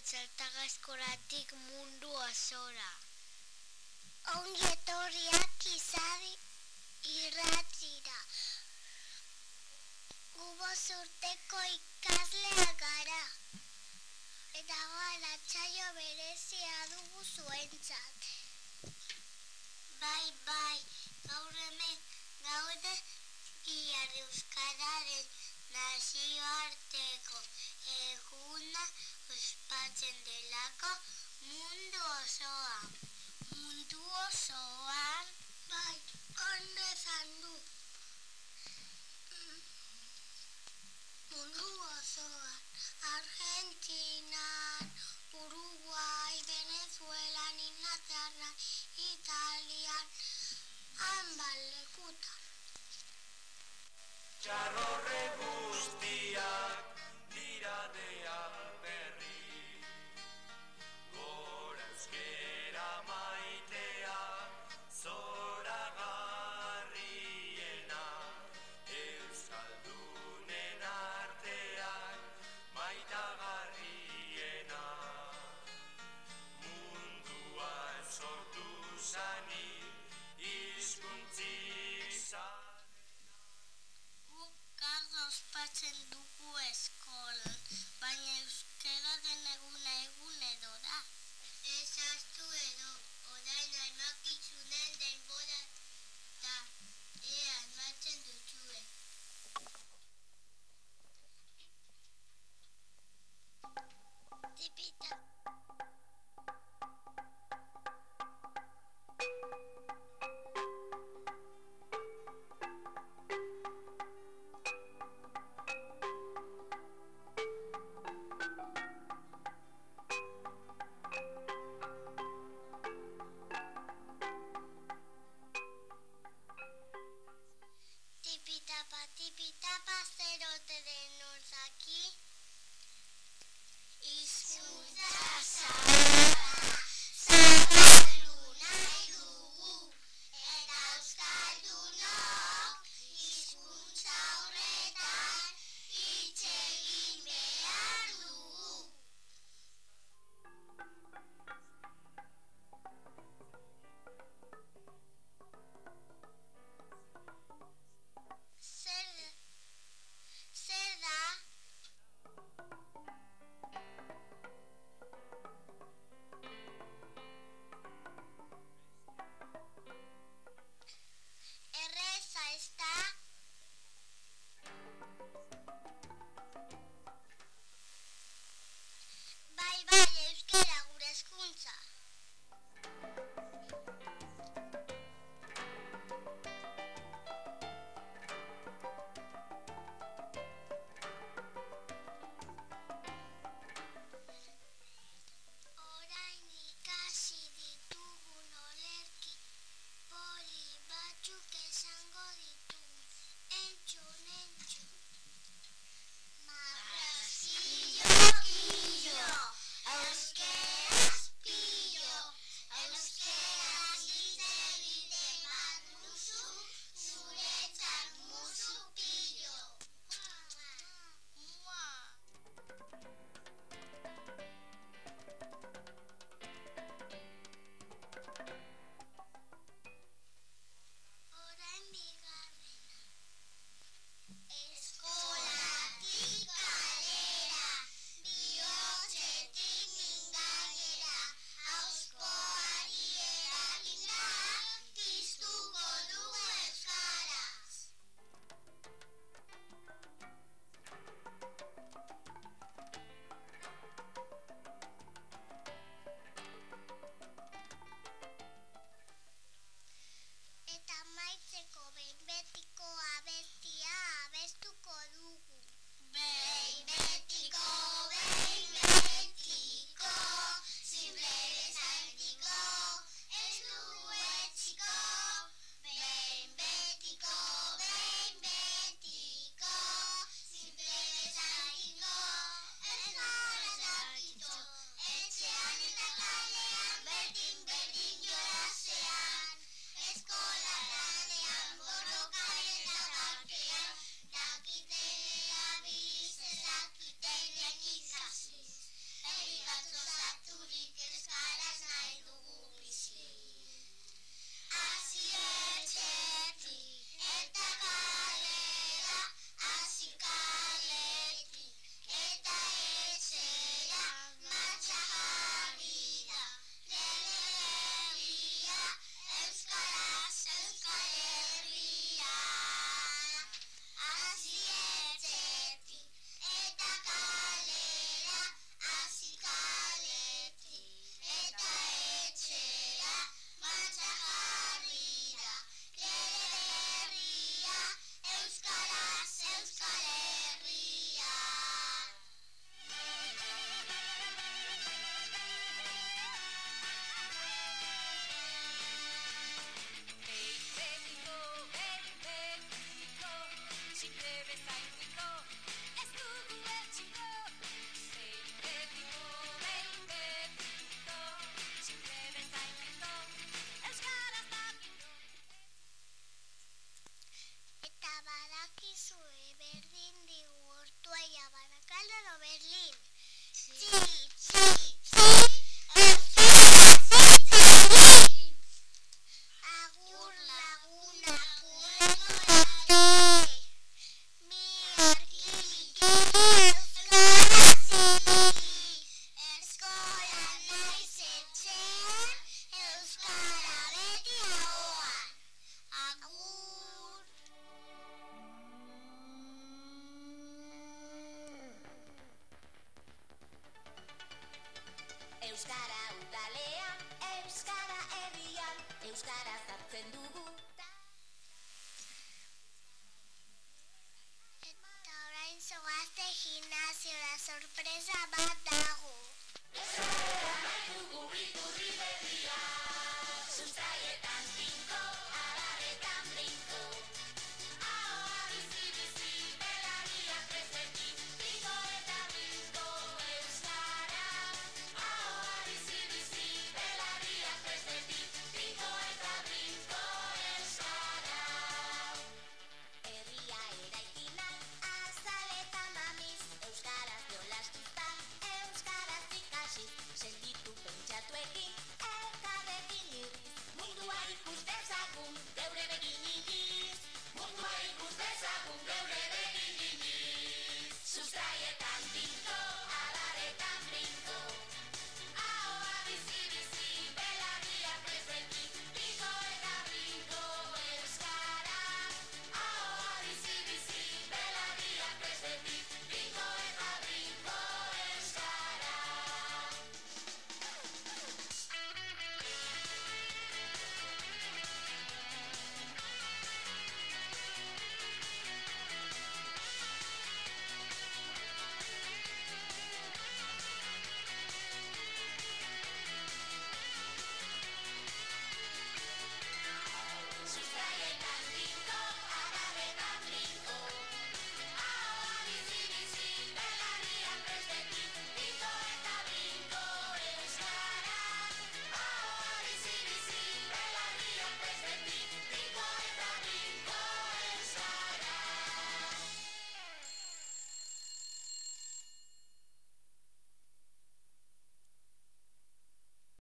zureoko txaltagazkoratik mundu osora. Ongi etorriak izadi irratzira. Gubo zurteko ikaslea gara. Eta gara txaio berezia dugu zuentzat. Bai, bai, gaur hemen gaude bihar euskararen nazioarteko eguna ospatzen delako mundu osoa. Mundu osoan, Bai, ondo esan du. Mundu osoan, Argentinan, Uruguay, Venezuelan, Inglaterran, Italian, hanban lekutan. este gimnaziora sorpresa bat dago. daro este es el mejor